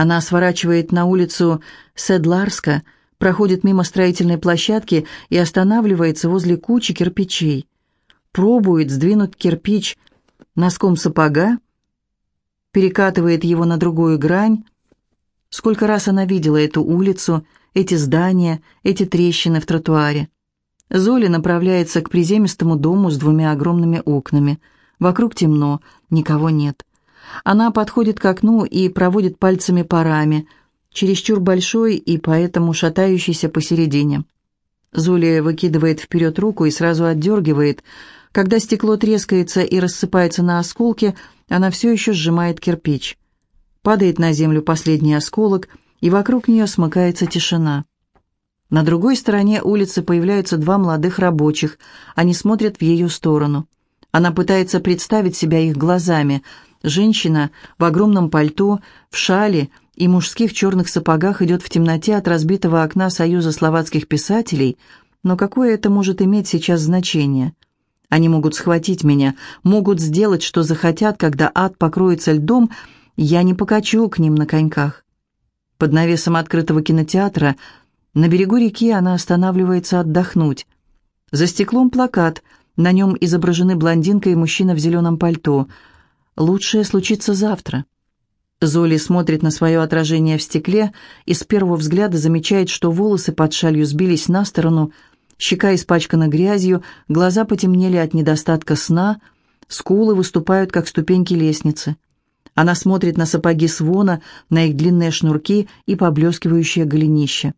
Она сворачивает на улицу Седларска, проходит мимо строительной площадки и останавливается возле кучи кирпичей. Пробует сдвинуть кирпич носком сапога, перекатывает его на другую грань. Сколько раз она видела эту улицу, эти здания, эти трещины в тротуаре. Золи направляется к приземистому дому с двумя огромными окнами. Вокруг темно, никого нет. Она подходит к окну и проводит пальцами по раме, чересчур большой и поэтому шатающийся посередине. Золи выкидывает вперед руку и сразу отдергивает. Когда стекло трескается и рассыпается на осколки, она все еще сжимает кирпич. Падает на землю последний осколок, и вокруг нее смыкается тишина. На другой стороне улицы появляются два молодых рабочих. Они смотрят в ее сторону. Она пытается представить себя их глазами. Женщина в огромном пальто, в шале и мужских черных сапогах идет в темноте от разбитого окна Союза словацких писателей, но какое это может иметь сейчас значение? Они могут схватить меня, могут сделать, что захотят, когда ад покроется льдом, я не покачу к ним на коньках. Под навесом открытого кинотеатра на берегу реки она останавливается отдохнуть. За стеклом плакат, на нем изображены блондинка и мужчина в зеленом пальто. «Лучшее случится завтра». Золи смотрит на свое отражение в стекле и с первого взгляда замечает, что волосы под шалью сбились на сторону, щека испачкана грязью, глаза потемнели от недостатка сна, скулы выступают, как ступеньки лестницы. Она смотрит на сапоги свона, на их длинные шнурки и поблескивающее голенище.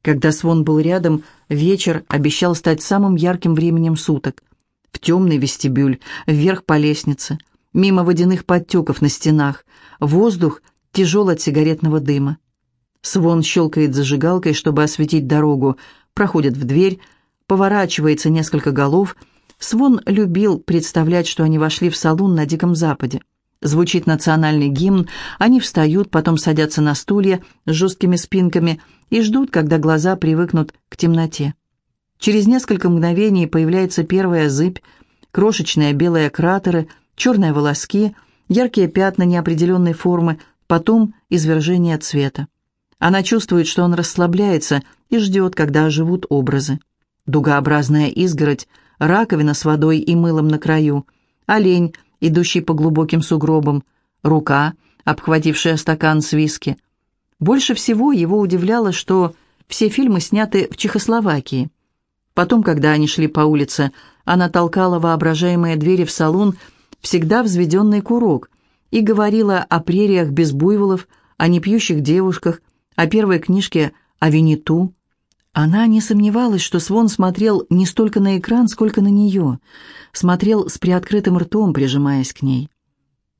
Когда Свон был рядом, вечер обещал стать самым ярким временем суток. В темный вестибюль, вверх по лестнице, мимо водяных подтеков на стенах, воздух тяжел от сигаретного дыма. Свон щелкает зажигалкой, чтобы осветить дорогу, проходит в дверь, поворачивается несколько голов. Свон любил представлять, что они вошли в салон на Диком Западе. Звучит национальный гимн, они встают, потом садятся на стулья с жесткими спинками и ждут, когда глаза привыкнут к темноте. Через несколько мгновений появляется первая зыбь, крошечные белые кратеры, черные волоски, яркие пятна неопределенной формы, потом извержение цвета. Она чувствует, что он расслабляется и ждет, когда оживут образы. Дугообразная изгородь, раковина с водой и мылом на краю, олень — идущий по глубоким сугробам, рука, обхватившая стакан с виски. Больше всего его удивляло, что все фильмы сняты в Чехословакии. Потом, когда они шли по улице, она толкала воображаемые двери в салон, всегда взведенный курок, и говорила о прериях без буйволов, о непьющих девушках, о первой книжке о Винету, она не сомневалась, что Свон смотрел не столько на экран, сколько на нее. Смотрел с приоткрытым ртом, прижимаясь к ней.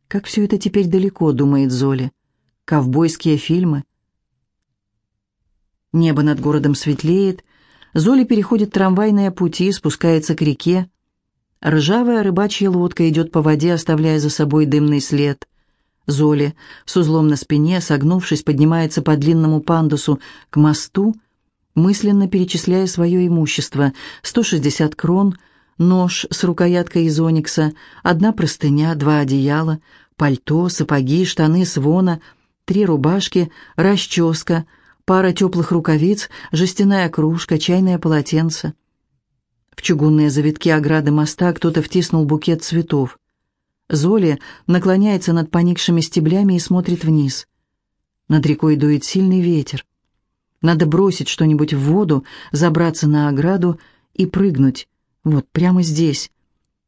«Как все это теперь далеко», — думает Золи. «Ковбойские фильмы». Небо над городом светлеет. Золи переходит трамвайные пути, спускается к реке. Ржавая рыбачья лодка идет по воде, оставляя за собой дымный след. Золи с узлом на спине, согнувшись, поднимается по длинному пандусу к мосту, мысленно перечисляя свое имущество. 160 крон, нож с рукояткой из оникса, одна простыня, два одеяла, пальто, сапоги, штаны свона, три рубашки, расческа, пара теплых рукавиц, жестяная кружка, чайное полотенце. В чугунные завитки ограды моста кто-то втиснул букет цветов. Золи наклоняется над поникшими стеблями и смотрит вниз. Над рекой дует сильный ветер. Надо бросить что-нибудь в воду, забраться на ограду и прыгнуть. Вот, прямо здесь.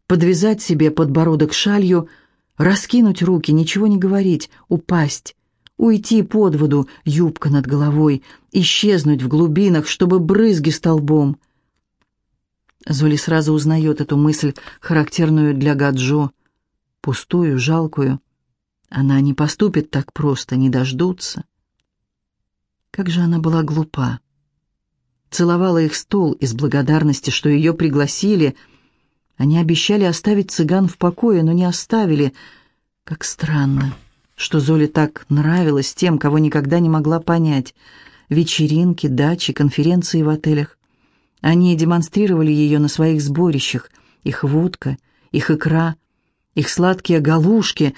Подвязать себе подбородок шалью, раскинуть руки, ничего не говорить, упасть. Уйти под воду, юбка над головой, исчезнуть в глубинах, чтобы брызги столбом. Золи сразу узнает эту мысль, характерную для Гаджо, пустую, жалкую. Она не поступит так просто, не дождутся. Как же она была глупа. Целовала их стол из благодарности, что ее пригласили. Они обещали оставить цыган в покое, но не оставили. Как странно, что Золе так нравилось тем, кого никогда не могла понять. Вечеринки, дачи, конференции в отелях. Они демонстрировали ее на своих сборищах. Их водка, их икра, их сладкие галушки.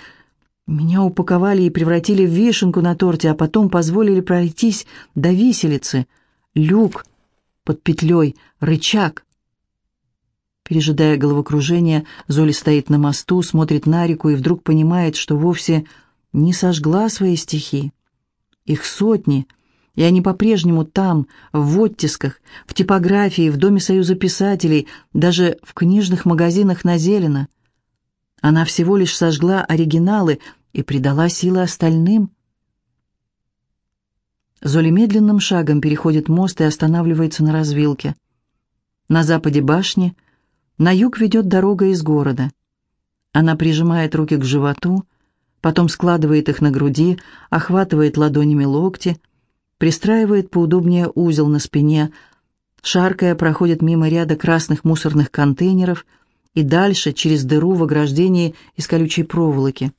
Меня упаковали и превратили в вишенку на торте, а потом позволили пройтись до виселицы. Люк под петлей, рычаг. Пережидая головокружение, Золи стоит на мосту, смотрит на реку и вдруг понимает, что вовсе не сожгла свои стихи. Их сотни, и они по-прежнему там, в оттисках, в типографии, в Доме Союза писателей, даже в книжных магазинах на Зелено. Она всего лишь сожгла оригиналы и придала силы остальным. Золи медленным шагом переходит мост и останавливается на развилке. На западе башни, на юг ведет дорога из города. Она прижимает руки к животу, потом складывает их на груди, охватывает ладонями локти, пристраивает поудобнее узел на спине, шаркая проходит мимо ряда красных мусорных контейнеров и дальше через дыру в ограждении из колючей проволоки.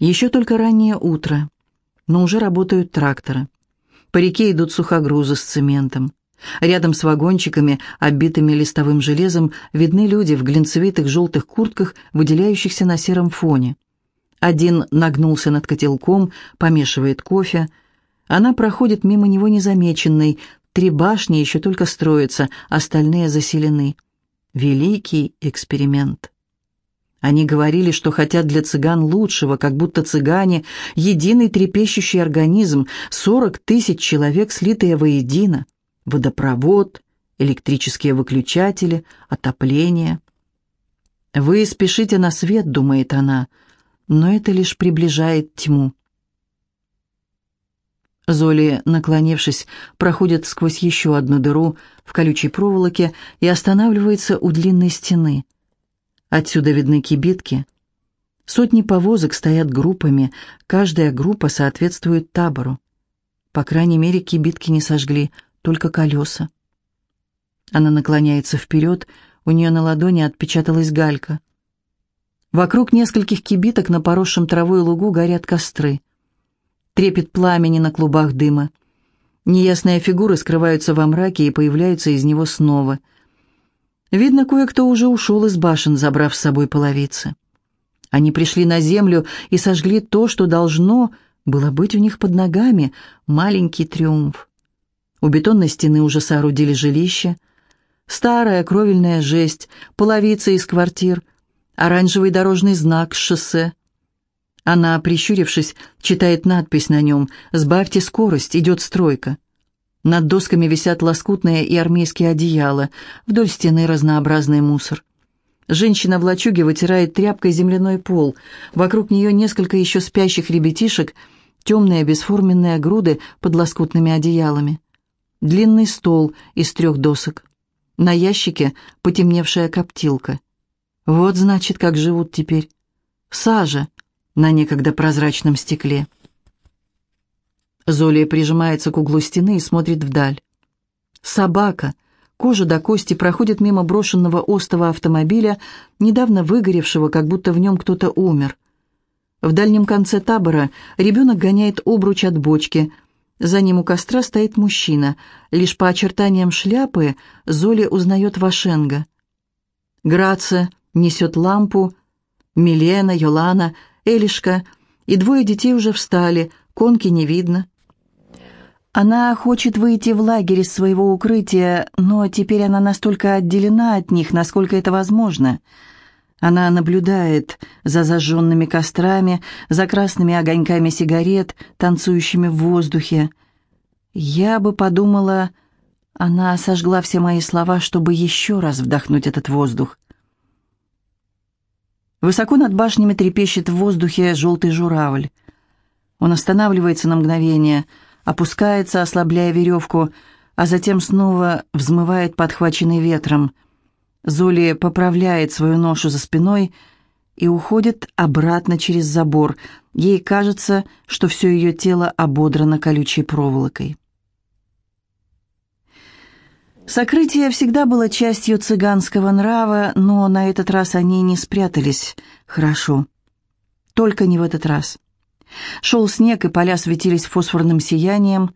Еще только раннее утро, но уже работают тракторы. По реке идут сухогрузы с цементом. Рядом с вагончиками, оббитыми листовым железом, видны люди в глинцевитых желтых куртках, выделяющихся на сером фоне. Один нагнулся над котелком, помешивает кофе. Она проходит мимо него незамеченной. Три башни еще только строятся, остальные заселены. Великий эксперимент. Они говорили, что хотят для цыган лучшего, как будто цыгане — единый трепещущий организм, сорок тысяч человек, слитые воедино водопровод, электрические выключатели, отопление. «Вы спешите на свет», — думает она, — «но это лишь приближает тьму». Золи, наклонившись, проходит сквозь еще одну дыру в колючей проволоке и останавливается у длинной стены. Отсюда видны кибитки. Сотни повозок стоят группами, каждая группа соответствует табору. По крайней мере, кибитки не сожгли, только колеса. Она наклоняется вперед, у нее на ладони отпечаталась галька. Вокруг нескольких кибиток на поросшем травой лугу горят костры. Трепет пламени на клубах дыма. Неясные фигуры скрываются во мраке и появляются из него снова. Видно, кое-кто уже ушел из башен, забрав с собой половицы. Они пришли на землю и сожгли то, что должно было быть у них под ногами, маленький триумф. У бетонной стены уже соорудили жилище. Старая кровельная жесть, половица из квартир, оранжевый дорожный знак с шоссе. Она, прищурившись, читает надпись на нем «Сбавьте скорость, идет стройка». Над досками висят лоскутные и армейские одеяла, вдоль стены разнообразный мусор. Женщина в лачуге вытирает тряпкой земляной пол. Вокруг нее несколько еще спящих ребятишек, темные бесформенные груды под лоскутными одеялами длинный стол из трех досок. На ящике потемневшая коптилка. Вот, значит, как живут теперь. Сажа на некогда прозрачном стекле. Золия прижимается к углу стены и смотрит вдаль. Собака, кожа до кости, проходит мимо брошенного остова автомобиля, недавно выгоревшего, как будто в нем кто-то умер. В дальнем конце табора ребенок гоняет обруч от бочки – за ним у костра стоит мужчина. Лишь по очертаниям шляпы Золи узнает Вашенга. Граца несет лампу, Милена, Йолана, Элишка, и двое детей уже встали, конки не видно. Она хочет выйти в лагерь из своего укрытия, но теперь она настолько отделена от них, насколько это возможно — она наблюдает за зажженными кострами, за красными огоньками сигарет, танцующими в воздухе. Я бы подумала, она сожгла все мои слова, чтобы еще раз вдохнуть этот воздух. Высоко над башнями трепещет в воздухе желтый журавль. Он останавливается на мгновение, опускается, ослабляя веревку, а затем снова взмывает подхваченный ветром — Золи поправляет свою ношу за спиной и уходит обратно через забор. Ей кажется, что все ее тело ободрано колючей проволокой. Сокрытие всегда было частью цыганского нрава, но на этот раз они не спрятались хорошо. Только не в этот раз. Шел снег, и поля светились фосфорным сиянием,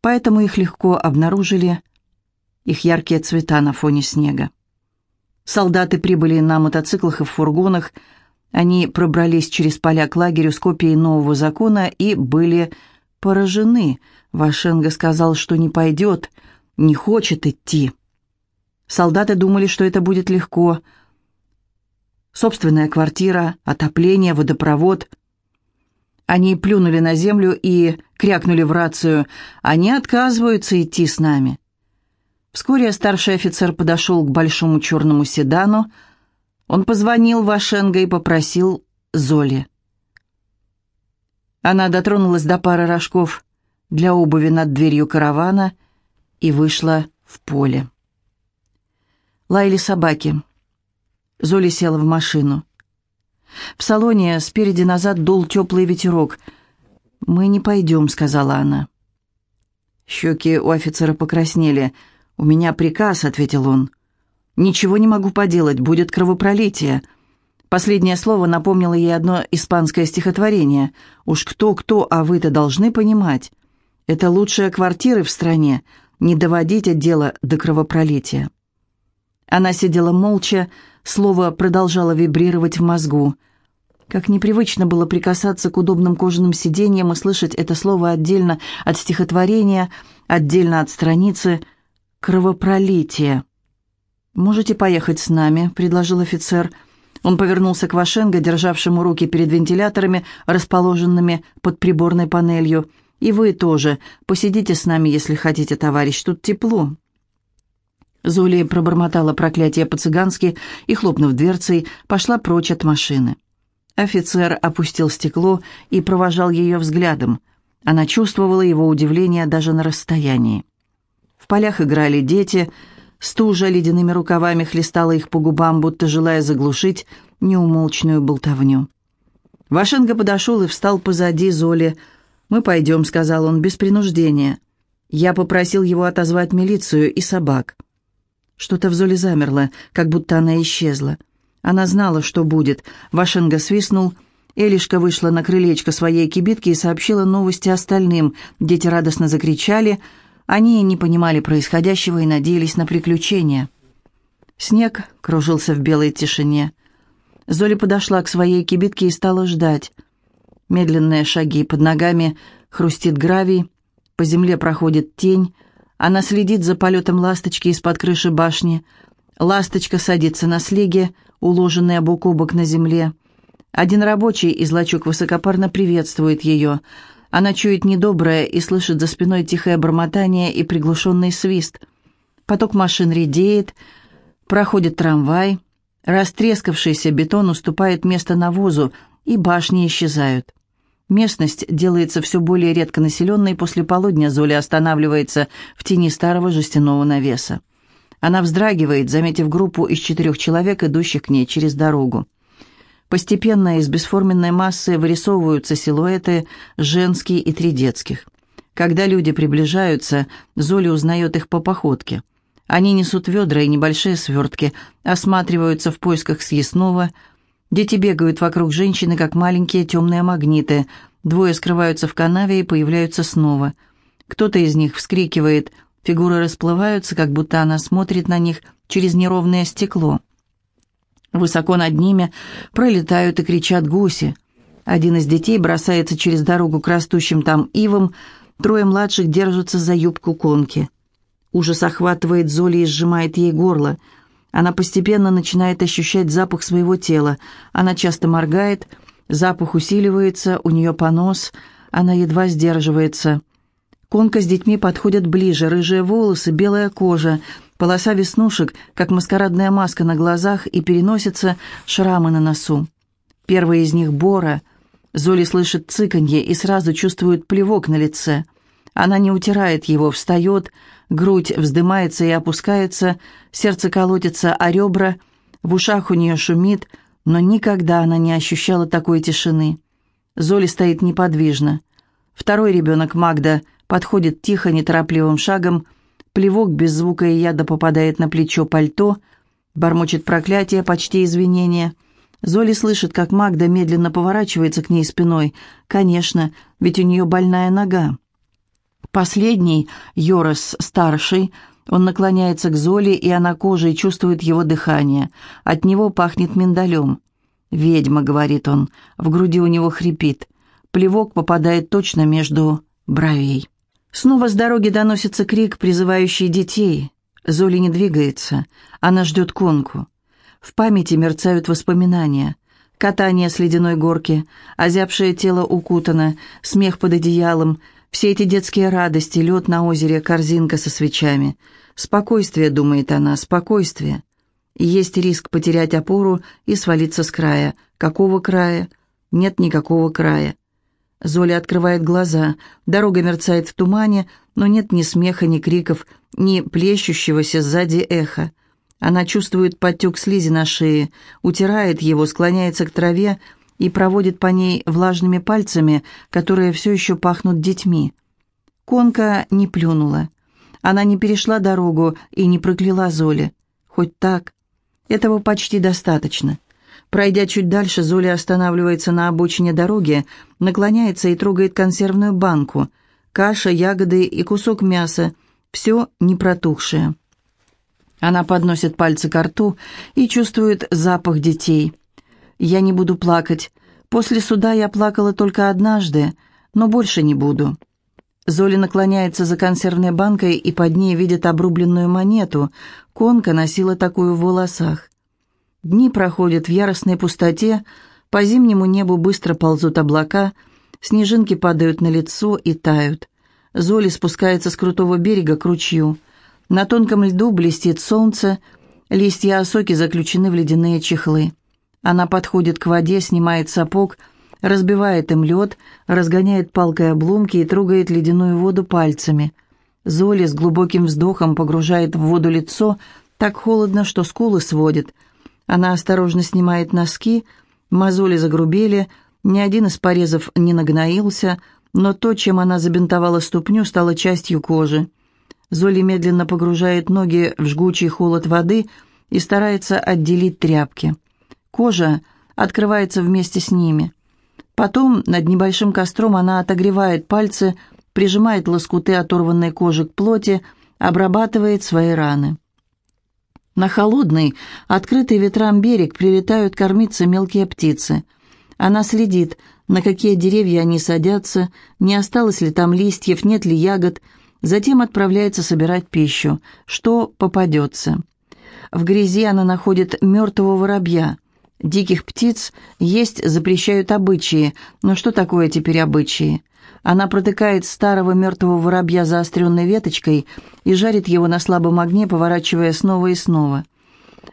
поэтому их легко обнаружили, их яркие цвета на фоне снега. Солдаты прибыли на мотоциклах и в фургонах. Они пробрались через поля к лагерю с копией нового закона и были поражены. Вашенга сказал, что не пойдет, не хочет идти. Солдаты думали, что это будет легко. Собственная квартира, отопление, водопровод. Они плюнули на землю и крякнули в рацию. Они отказываются идти с нами. Вскоре старший офицер подошел к большому черному седану. Он позвонил Вашенго и попросил Золи. Она дотронулась до пары рожков для обуви над дверью каравана и вышла в поле. Лаяли собаки. Золи села в машину. В салоне спереди назад дул теплый ветерок. «Мы не пойдем», — сказала она. Щеки у офицера покраснели. «У меня приказ», — ответил он. «Ничего не могу поделать, будет кровопролитие». Последнее слово напомнило ей одно испанское стихотворение. «Уж кто-кто, а вы-то должны понимать. Это лучшие квартиры в стране. Не доводите дело до кровопролития». Она сидела молча, слово продолжало вибрировать в мозгу. Как непривычно было прикасаться к удобным кожаным сиденьям и слышать это слово отдельно от стихотворения, отдельно от страницы «Кровопролитие». «Можете поехать с нами», — предложил офицер, — он повернулся к Вашенго, державшему руки перед вентиляторами, расположенными под приборной панелью. «И вы тоже. Посидите с нами, если хотите, товарищ. Тут тепло». Золи пробормотала проклятие по-цыгански и, хлопнув дверцей, пошла прочь от машины. Офицер опустил стекло и провожал ее взглядом. Она чувствовала его удивление даже на расстоянии. В полях играли дети — Стужа ледяными рукавами хлестала их по губам, будто желая заглушить неумолчную болтовню. Вашенко подошел и встал позади Золи. «Мы пойдем», — сказал он, — «без принуждения». Я попросил его отозвать милицию и собак. Что-то в Золе замерло, как будто она исчезла. Она знала, что будет. Вашенга свистнул. Элишка вышла на крылечко своей кибитки и сообщила новости остальным. Дети радостно закричали — они не понимали происходящего и надеялись на приключения. Снег кружился в белой тишине. Золи подошла к своей кибитке и стала ждать. Медленные шаги под ногами, хрустит гравий, по земле проходит тень, она следит за полетом ласточки из-под крыши башни. Ласточка садится на слеге, уложенная бок о бок на земле. Один рабочий из лачуг высокопарно приветствует ее — она чует недоброе и слышит за спиной тихое бормотание и приглушенный свист. Поток машин редеет, проходит трамвай, растрескавшийся бетон уступает место навозу, и башни исчезают. Местность делается все более редко населенной, после полудня Золя останавливается в тени старого жестяного навеса. Она вздрагивает, заметив группу из четырех человек, идущих к ней через дорогу. Постепенно из бесформенной массы вырисовываются силуэты женские и три детских. Когда люди приближаются, Золя узнает их по походке. Они несут ведра и небольшие свертки, осматриваются в поисках съестного. Дети бегают вокруг женщины, как маленькие темные магниты. Двое скрываются в канаве и появляются снова. Кто-то из них вскрикивает, фигуры расплываются, как будто она смотрит на них через неровное стекло. Высоко над ними пролетают и кричат гуси. Один из детей бросается через дорогу к растущим там ивам, трое младших держатся за юбку конки. Ужас охватывает Золи и сжимает ей горло. Она постепенно начинает ощущать запах своего тела. Она часто моргает, запах усиливается, у нее понос, она едва сдерживается. Конка с детьми подходят ближе, рыжие волосы, белая кожа — полоса веснушек, как маскарадная маска на глазах и переносятся шрамы на носу. Первый из них — Бора. Золи слышит цыканье и сразу чувствует плевок на лице. Она не утирает его, встает, грудь вздымается и опускается, сердце колотится о ребра, в ушах у нее шумит, но никогда она не ощущала такой тишины. Золи стоит неподвижно. Второй ребенок Магда подходит тихо, неторопливым шагом, Плевок без звука и яда попадает на плечо пальто, бормочет проклятие, почти извинения. Золи слышит, как Магда медленно поворачивается к ней спиной. Конечно, ведь у нее больная нога. Последний, Йорос, старший, он наклоняется к Золе, и она кожей чувствует его дыхание. От него пахнет миндалем. «Ведьма», — говорит он, в груди у него хрипит. Плевок попадает точно между бровей. Снова с дороги доносится крик, призывающий детей. Золи не двигается, она ждет конку. В памяти мерцают воспоминания. Катание с ледяной горки, озябшее тело укутано, смех под одеялом, все эти детские радости, лед на озере, корзинка со свечами. Спокойствие, думает она, спокойствие. Есть риск потерять опору и свалиться с края. Какого края? Нет никакого края. Золя открывает глаза. Дорога мерцает в тумане, но нет ни смеха, ни криков, ни плещущегося сзади эха. Она чувствует подтек слизи на шее, утирает его, склоняется к траве и проводит по ней влажными пальцами, которые все еще пахнут детьми. Конка не плюнула. Она не перешла дорогу и не прокляла Золи. Хоть так. Этого почти достаточно. Пройдя чуть дальше, Золя останавливается на обочине дороги, наклоняется и трогает консервную банку. Каша, ягоды и кусок мяса. Все не протухшее. Она подносит пальцы к рту и чувствует запах детей. «Я не буду плакать. После суда я плакала только однажды, но больше не буду». Золя наклоняется за консервной банкой и под ней видит обрубленную монету. Конка носила такую в волосах. Дни проходят в яростной пустоте, по зимнему небу быстро ползут облака, снежинки падают на лицо и тают. Золи спускается с крутого берега к ручью. На тонком льду блестит солнце, листья осоки заключены в ледяные чехлы. Она подходит к воде, снимает сапог, разбивает им лед, разгоняет палкой обломки и трогает ледяную воду пальцами. Золи с глубоким вздохом погружает в воду лицо, так холодно, что скулы сводит – она осторожно снимает носки, мозоли загрубели, ни один из порезов не нагноился, но то, чем она забинтовала ступню, стало частью кожи. Золи медленно погружает ноги в жгучий холод воды и старается отделить тряпки. Кожа открывается вместе с ними. Потом над небольшим костром она отогревает пальцы, прижимает лоскуты оторванной кожи к плоти, обрабатывает свои раны. На холодный, открытый ветрам берег прилетают кормиться мелкие птицы. Она следит, на какие деревья они садятся, не осталось ли там листьев, нет ли ягод, затем отправляется собирать пищу, что попадется. В грязи она находит мертвого воробья. Диких птиц есть запрещают обычаи, но что такое теперь обычаи? Она протыкает старого мертвого воробья заостренной веточкой и жарит его на слабом огне, поворачивая снова и снова.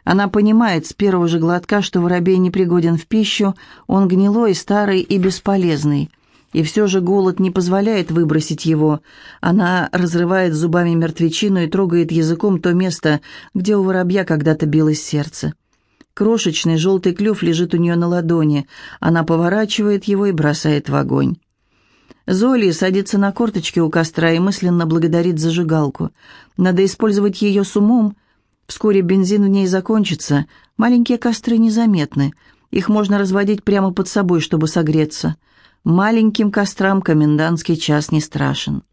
Она понимает с первого же глотка, что воробей не пригоден в пищу, он гнилой, старый и бесполезный. И все же голод не позволяет выбросить его. Она разрывает зубами мертвечину и трогает языком то место, где у воробья когда-то билось сердце. Крошечный желтый клюв лежит у нее на ладони. Она поворачивает его и бросает в огонь. Золи садится на корточки у костра и мысленно благодарит зажигалку. Надо использовать ее с умом. Вскоре бензин в ней закончится. Маленькие костры незаметны. Их можно разводить прямо под собой, чтобы согреться. Маленьким кострам комендантский час не страшен.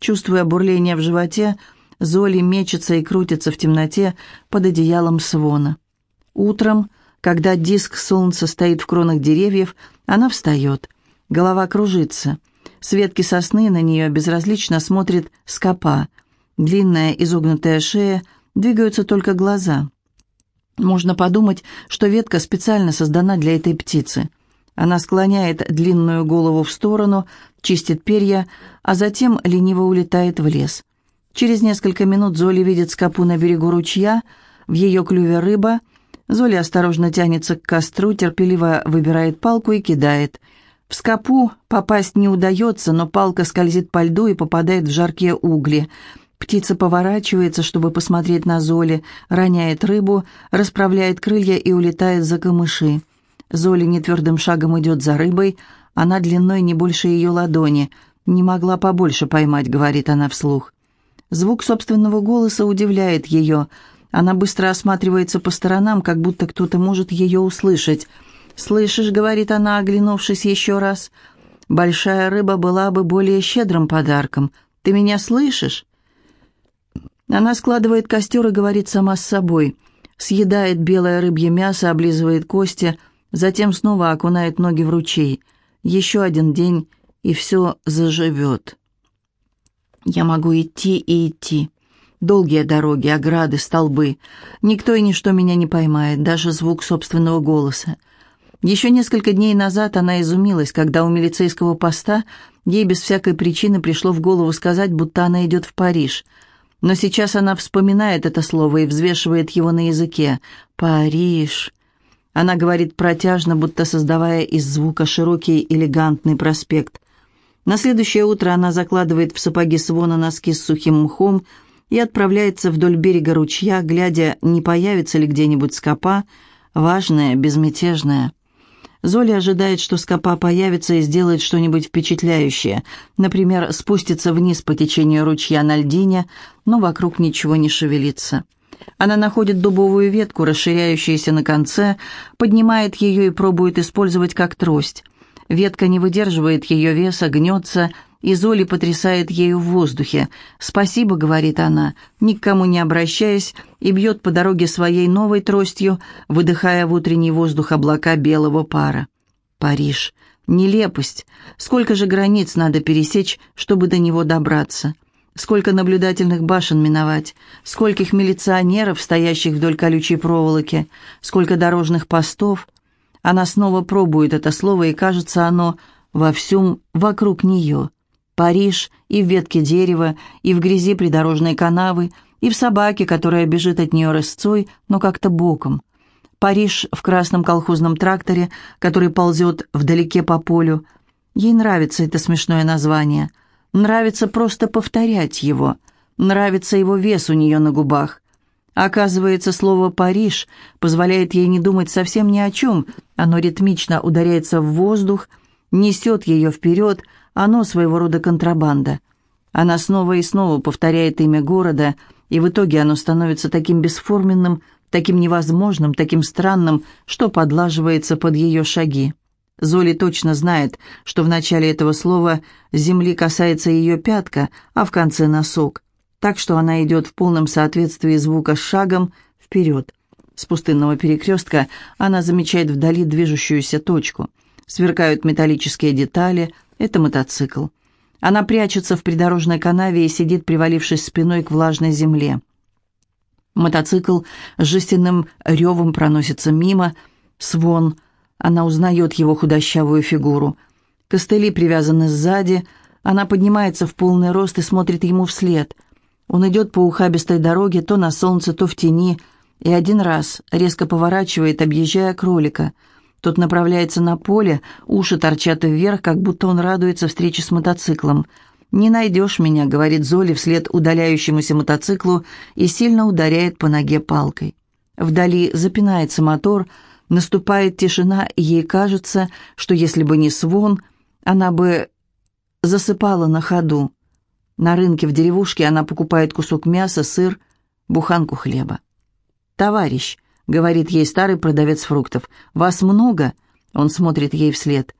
Чувствуя бурление в животе, Золи мечется и крутится в темноте под одеялом свона. Утром, когда диск солнца стоит в кронах деревьев, она встает. Голова кружится — с ветки сосны на нее безразлично смотрит скопа. Длинная изогнутая шея, двигаются только глаза. Можно подумать, что ветка специально создана для этой птицы. Она склоняет длинную голову в сторону, чистит перья, а затем лениво улетает в лес. Через несколько минут Золи видит скопу на берегу ручья, в ее клюве рыба. Золи осторожно тянется к костру, терпеливо выбирает палку и кидает – в скопу попасть не удается, но палка скользит по льду и попадает в жаркие угли. Птица поворачивается, чтобы посмотреть на Золи, роняет рыбу, расправляет крылья и улетает за камыши. Золи нетвердым шагом идет за рыбой, она длиной не больше ее ладони. «Не могла побольше поймать», — говорит она вслух. Звук собственного голоса удивляет ее. Она быстро осматривается по сторонам, как будто кто-то может ее услышать — «Слышишь», — говорит она, оглянувшись еще раз, — «большая рыба была бы более щедрым подарком. Ты меня слышишь?» Она складывает костер и говорит сама с собой. Съедает белое рыбье мясо, облизывает кости, Затем снова окунает ноги в ручей. Еще один день, и все заживет. Я могу идти и идти. Долгие дороги, ограды, столбы. Никто и ничто меня не поймает, даже звук собственного голоса. Еще несколько дней назад она изумилась, когда у милицейского поста ей без всякой причины пришло в голову сказать, будто она идет в Париж. Но сейчас она вспоминает это слово и взвешивает его на языке. «Париж». Она говорит протяжно, будто создавая из звука широкий элегантный проспект. На следующее утро она закладывает в сапоги свона носки с сухим мхом и отправляется вдоль берега ручья, глядя, не появится ли где-нибудь скопа, важная, безмятежная. Золя ожидает, что скопа появится и сделает что-нибудь впечатляющее, например, спустится вниз по течению ручья на льдине, но вокруг ничего не шевелится. Она находит дубовую ветку, расширяющуюся на конце, поднимает ее и пробует использовать как трость. Ветка не выдерживает ее веса, гнется, и Золи потрясает ею в воздухе. «Спасибо», — говорит она, ни к кому не обращаясь, и бьет по дороге своей новой тростью, выдыхая в утренний воздух облака белого пара. Париж. Нелепость. Сколько же границ надо пересечь, чтобы до него добраться? Сколько наблюдательных башен миновать? Скольких милиционеров, стоящих вдоль колючей проволоки? Сколько дорожных постов? Она снова пробует это слово, и кажется оно во всем вокруг нее. Париж и в ветке дерева, и в грязи придорожной канавы, и в собаке, которая бежит от нее рысцой, но как-то боком. Париж в красном колхозном тракторе, который ползет вдалеке по полю. Ей нравится это смешное название. Нравится просто повторять его. Нравится его вес у нее на губах. Оказывается, слово «Париж» позволяет ей не думать совсем ни о чем. Оно ритмично ударяется в воздух, несет ее вперед, оно своего рода контрабанда. Она снова и снова повторяет имя города, и в итоге оно становится таким бесформенным, таким невозможным, таким странным, что подлаживается под ее шаги. Золи точно знает, что в начале этого слова земли касается ее пятка, а в конце носок так что она идет в полном соответствии звука с шагом вперед. С пустынного перекрестка она замечает вдали движущуюся точку. Сверкают металлические детали. Это мотоцикл. Она прячется в придорожной канаве и сидит, привалившись спиной к влажной земле. Мотоцикл с жестяным ревом проносится мимо. Свон. Она узнает его худощавую фигуру. Костыли привязаны сзади. Она поднимается в полный рост и смотрит ему вслед. Он идет по ухабистой дороге, то на солнце, то в тени, и один раз резко поворачивает, объезжая кролика. Тот направляется на поле, уши торчат вверх, как будто он радуется встрече с мотоциклом. «Не найдешь меня», — говорит Золи вслед удаляющемуся мотоциклу и сильно ударяет по ноге палкой. Вдали запинается мотор, наступает тишина, и ей кажется, что если бы не свон, она бы засыпала на ходу. На рынке в деревушке она покупает кусок мяса, сыр, буханку хлеба. «Товарищ», — говорит ей старый продавец фруктов, — «вас много?» Он смотрит ей вслед.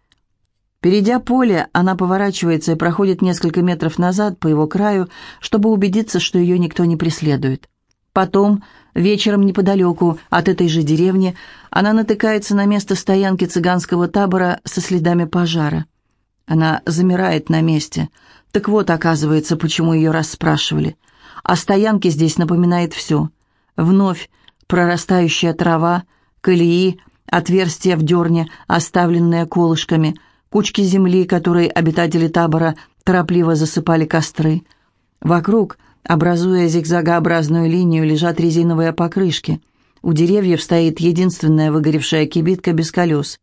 Перейдя поле, она поворачивается и проходит несколько метров назад по его краю, чтобы убедиться, что ее никто не преследует. Потом, вечером неподалеку от этой же деревни, она натыкается на место стоянки цыганского табора со следами пожара. Она замирает на месте — так вот, оказывается, почему ее расспрашивали. О стоянке здесь напоминает все. Вновь прорастающая трава, колеи, отверстия в дерне, оставленные колышками, кучки земли, которой обитатели табора торопливо засыпали костры. Вокруг, образуя зигзагообразную линию, лежат резиновые покрышки. У деревьев стоит единственная выгоревшая кибитка без колес —